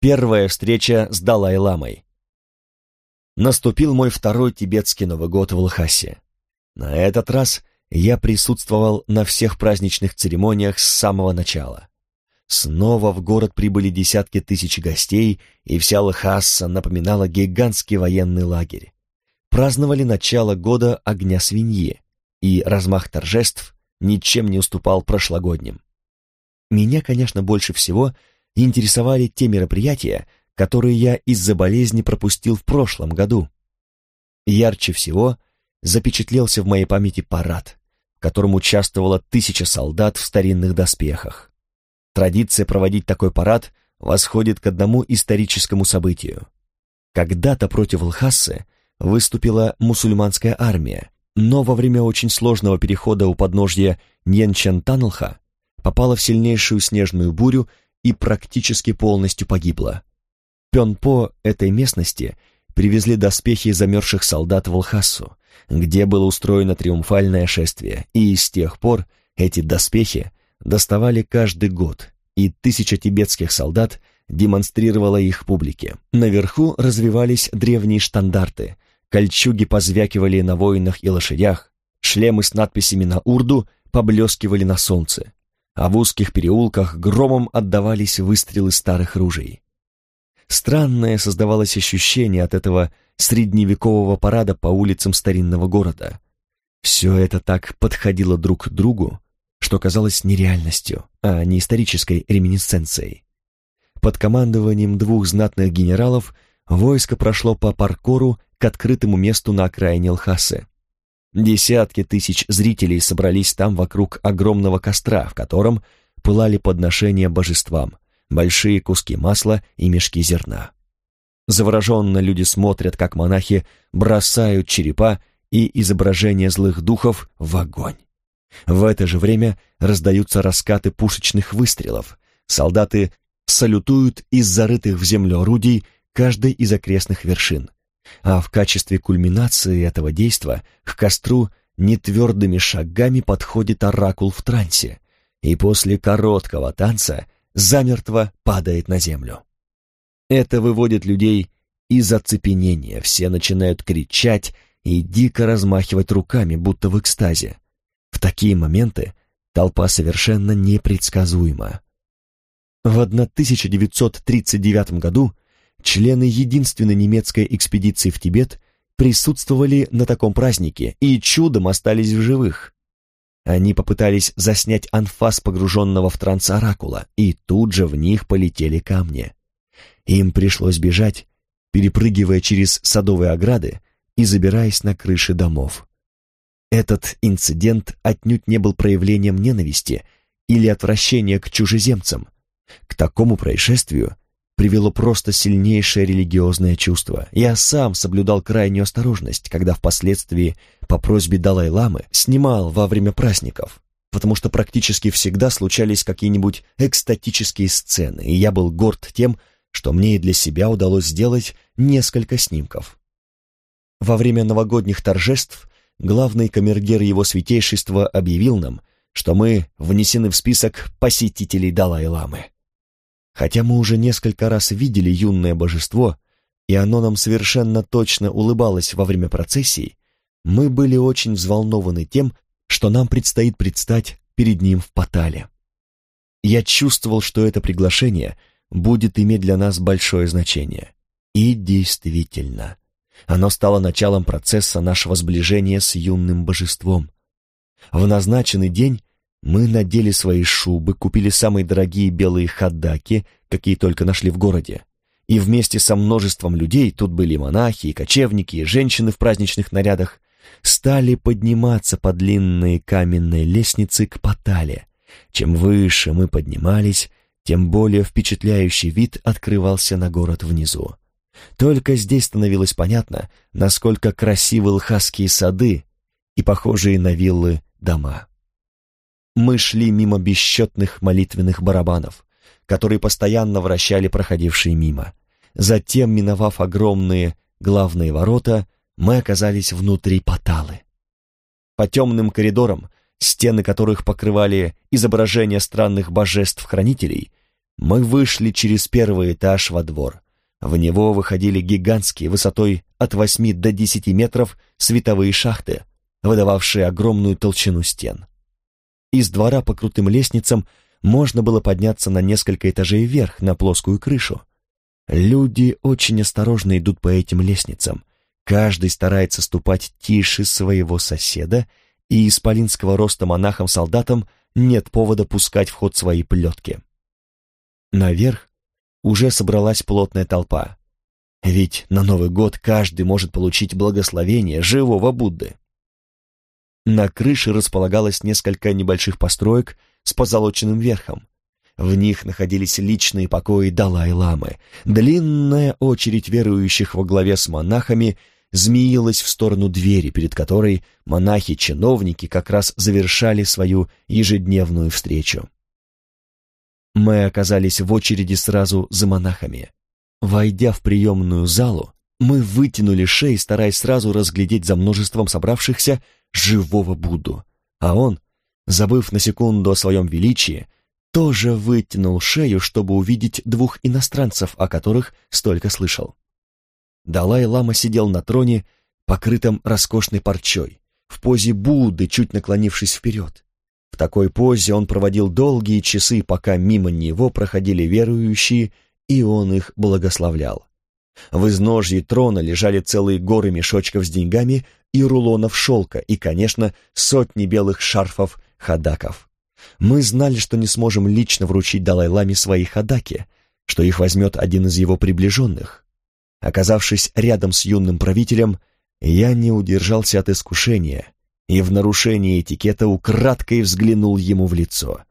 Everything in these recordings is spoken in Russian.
Первая встреча с Далай-ламой. Наступил мой второй тибетский Новый год в Лхасе. На этот раз я присутствовал на всех праздничных церемониях с самого начала. Снова в город прибыли десятки тысяч гостей, и вся Лхаса напоминала гигантский военный лагерь. Праздновали начало года огня свиньи, и размах торжеств ничем не уступал прошлогодним. Меня, конечно, больше всего интересовали те мероприятия, которые я из-за болезни пропустил в прошлом году. Ярче всего запечатлелся в моей памяти парад, в котором участвовало тысяча солдат в старинных доспехах. Традиция проводить такой парад восходит к одному историческому событию. Когда-то против Лхасы выступила мусульманская армия, но во время очень сложного перехода у подножья Ньенчан-Танлха попала в сильнейшую снежную бурю и практически полностью погибла. Пенпо этой местности привезли доспехи замерзших солдат в Лхасу, где было устроено триумфальное шествие, и с тех пор эти доспехи доставали каждый год, и тысяча тибетских солдат демонстрировала их публике. Наверху развивались древние штандарты, кольчуги позвякивали на воинах и лошадях, шлемы с надписями на урду поблескивали на солнце а в узких переулках громом отдавались выстрелы старых ружей. Странное создавалось ощущение от этого средневекового парада по улицам старинного города. Все это так подходило друг к другу, что казалось нереальностью, а не исторической реминисценцией. Под командованием двух знатных генералов войско прошло по паркору к открытому месту на окраине Лхасы. Десятки тысяч зрителей собрались там вокруг огромного костра, в котором пылали подношения божествам, большие куски масла и мешки зерна. Завороженно люди смотрят, как монахи бросают черепа и изображения злых духов в огонь. В это же время раздаются раскаты пушечных выстрелов. Солдаты салютуют из зарытых в землю орудий каждой из окрестных вершин а в качестве кульминации этого действа к костру нетвердыми шагами подходит оракул в трансе и после короткого танца замертво падает на землю. Это выводит людей из оцепенения, все начинают кричать и дико размахивать руками, будто в экстазе. В такие моменты толпа совершенно непредсказуема. В 1939 году члены единственной немецкой экспедиции в Тибет присутствовали на таком празднике и чудом остались в живых. Они попытались заснять анфас погруженного в транс оракула, и тут же в них полетели камни. Им пришлось бежать, перепрыгивая через садовые ограды и забираясь на крыши домов. Этот инцидент отнюдь не был проявлением ненависти или отвращения к чужеземцам. К такому происшествию привело просто сильнейшее религиозное чувство. Я сам соблюдал крайнюю осторожность, когда впоследствии по просьбе Далай-ламы снимал во время праздников, потому что практически всегда случались какие-нибудь экстатические сцены, и я был горд тем, что мне и для себя удалось сделать несколько снимков. Во время новогодних торжеств главный камергер его святейшества объявил нам, что мы внесены в список посетителей Далай-ламы. Хотя мы уже несколько раз видели юное божество, и оно нам совершенно точно улыбалось во время процессии, мы были очень взволнованы тем, что нам предстоит предстать перед ним в Патале. Я чувствовал, что это приглашение будет иметь для нас большое значение. И действительно, оно стало началом процесса нашего сближения с юным божеством. В назначенный день мы надели свои шубы, купили самые дорогие белые хадаки, какие только нашли в городе. И вместе со множеством людей, тут были монахи, и кочевники, и женщины в праздничных нарядах, стали подниматься по длинной каменной лестнице к Патале. Чем выше мы поднимались, тем более впечатляющий вид открывался на город внизу. Только здесь становилось понятно, насколько красивы лхасские сады и похожие на виллы дома мы шли мимо бесчетных молитвенных барабанов, которые постоянно вращали проходившие мимо. Затем, миновав огромные главные ворота, мы оказались внутри Паталы. По темным коридорам, стены которых покрывали изображения странных божеств-хранителей, Мы вышли через первый этаж во двор. В него выходили гигантские, высотой от 8 до 10 метров, световые шахты, выдававшие огромную толщину стен. Из двора по крутым лестницам можно было подняться на несколько этажей вверх, на плоскую крышу. Люди очень осторожно идут по этим лестницам. Каждый старается ступать тише своего соседа, и исполинского роста монахам-солдатам нет повода пускать в ход свои плетки. Наверх уже собралась плотная толпа. Ведь на Новый год каждый может получить благословение живого Будды. На крыше располагалось несколько небольших построек с позолоченным верхом. В них находились личные покои Далай-ламы. Длинная очередь верующих во главе с монахами змеилась в сторону двери, перед которой монахи-чиновники как раз завершали свою ежедневную встречу. Мы оказались в очереди сразу за монахами. Войдя в приемную залу, мы вытянули шеи, стараясь сразу разглядеть за множеством собравшихся живого Будду. А он, забыв на секунду о своем величии, тоже вытянул шею, чтобы увидеть двух иностранцев, о которых столько слышал. Далай-лама сидел на троне, покрытом роскошной парчой, в позе Будды, чуть наклонившись вперед. В такой позе он проводил долгие часы, пока мимо него проходили верующие, и он их благословлял. В изножье трона лежали целые горы мешочков с деньгами и рулонов шелка, и, конечно, сотни белых шарфов хадаков. Мы знали, что не сможем лично вручить Далай-ламе свои хадаки, что их возьмет один из его приближенных. Оказавшись рядом с юным правителем, я не удержался от искушения и в нарушении этикета украдкой взглянул ему в лицо.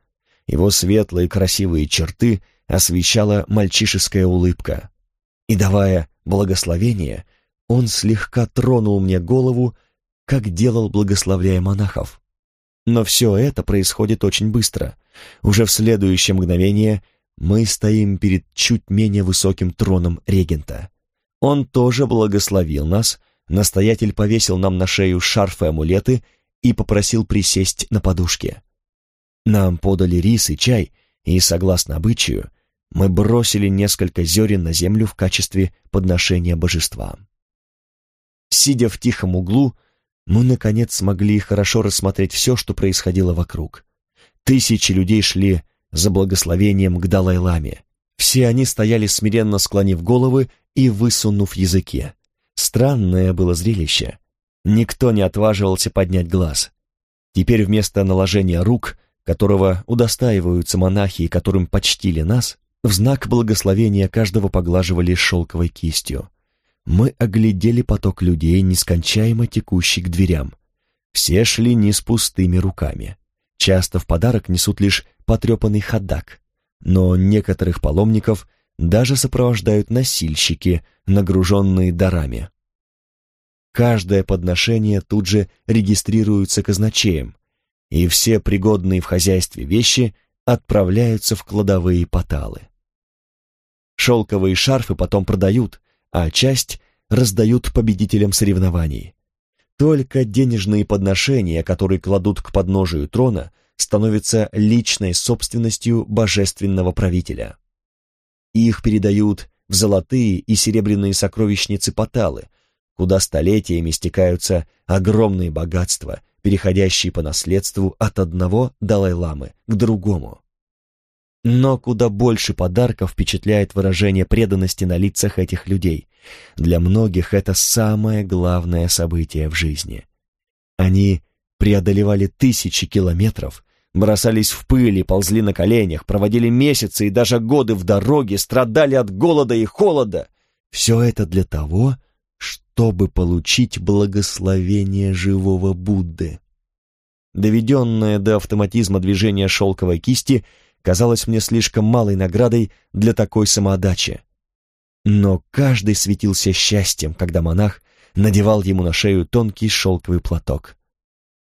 Его светлые красивые черты освещала мальчишеская улыбка. И давая благословение, он слегка тронул мне голову, как делал, благословляя монахов. Но все это происходит очень быстро. Уже в следующее мгновение мы стоим перед чуть менее высоким троном регента. Он тоже благословил нас, Настоятель повесил нам на шею шарфы и амулеты и попросил присесть на подушке. Нам подали рис и чай, и, согласно обычаю, мы бросили несколько зерен на землю в качестве подношения божествам. Сидя в тихом углу, мы, наконец, смогли хорошо рассмотреть все, что происходило вокруг. Тысячи людей шли за благословением к Далай-ламе. Все они стояли смиренно склонив головы и высунув языки. Странное было зрелище. Никто не отваживался поднять глаз. Теперь вместо наложения рук, которого удостаиваются монахи и которым почтили нас, в знак благословения каждого поглаживали шелковой кистью. Мы оглядели поток людей, нескончаемо текущий к дверям. Все шли не с пустыми руками. Часто в подарок несут лишь потрепанный ходак, но некоторых паломников даже сопровождают носильщики, нагруженные дарами. Каждое подношение тут же регистрируется казначеем, и все пригодные в хозяйстве вещи отправляются в кладовые поталы. Шелковые шарфы потом продают, а часть раздают победителям соревнований. Только денежные подношения, которые кладут к подножию трона, становятся личной собственностью божественного правителя. Их передают в золотые и серебряные сокровищницы Паталы, куда столетиями стекаются огромные богатства, переходящие по наследству от одного Далай-ламы к другому. Но куда больше подарков впечатляет выражение преданности на лицах этих людей. Для многих это самое главное событие в жизни. Они преодолевали тысячи километров, бросались в пыль и ползли на коленях, проводили месяцы и даже годы в дороге, страдали от голода и холода. Все это для того, чтобы получить благословение живого Будды. Доведенное до автоматизма движение шелковой кисти казалось мне слишком малой наградой для такой самоотдачи. Но каждый светился счастьем, когда монах надевал ему на шею тонкий шелковый платок.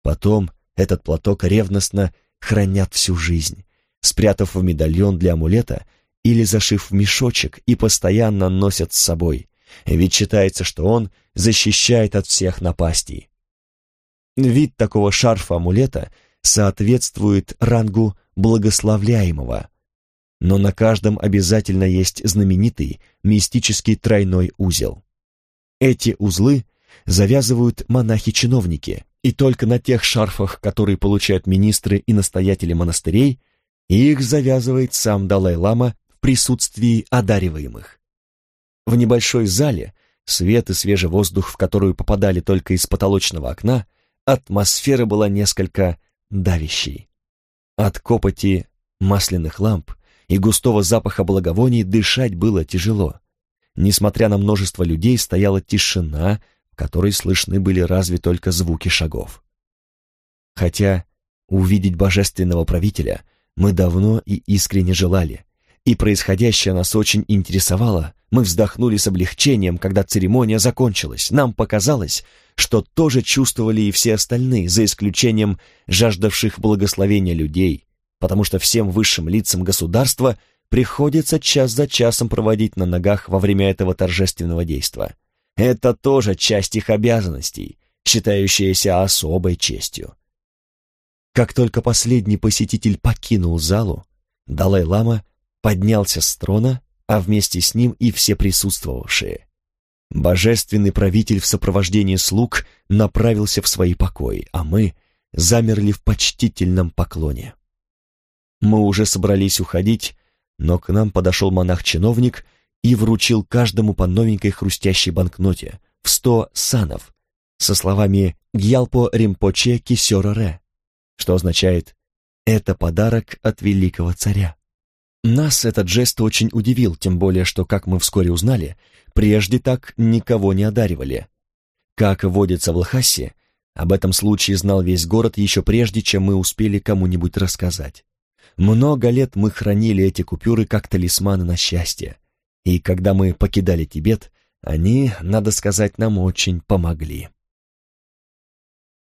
Потом этот платок ревностно хранят всю жизнь, спрятав в медальон для амулета или зашив в мешочек и постоянно носят с собой, ведь считается, что он защищает от всех напастей. Вид такого шарфа-амулета соответствует рангу благословляемого. но на каждом обязательно есть знаменитый мистический тройной узел. Эти узлы завязывают монахи-чиновники, и только на тех шарфах, которые получают министры и настоятели монастырей, их завязывает сам Далай-лама в присутствии одариваемых. В небольшой зале свет и свежий воздух, в которую попадали только из потолочного окна, атмосфера была несколько давящей. От копоти масляных ламп и густого запаха благовоний дышать было тяжело. Несмотря на множество людей, стояла тишина, в которой слышны были разве только звуки шагов. Хотя увидеть божественного правителя мы давно и искренне желали, и происходящее нас очень интересовало, мы вздохнули с облегчением, когда церемония закончилась. Нам показалось, что тоже чувствовали и все остальные, за исключением жаждавших благословения людей, потому что всем высшим лицам государства приходится час за часом проводить на ногах во время этого торжественного действа. Это тоже часть их обязанностей, считающаяся особой честью. Как только последний посетитель покинул залу, Далай-лама поднялся с трона, а вместе с ним и все присутствовавшие. Божественный правитель в сопровождении слуг направился в свои покои, а мы замерли в почтительном поклоне. Мы уже собрались уходить, но к нам подошел монах-чиновник и вручил каждому по новенькой хрустящей банкноте в сто санов со словами «Гьялпо Римпоче Кисёроре», что означает «Это подарок от великого царя». Нас этот жест очень удивил, тем более, что, как мы вскоре узнали, прежде так никого не одаривали. Как водится в Лхасе, об этом случае знал весь город еще прежде, чем мы успели кому-нибудь рассказать. Много лет мы хранили эти купюры как талисманы на счастье. И когда мы покидали Тибет, они, надо сказать, нам очень помогли.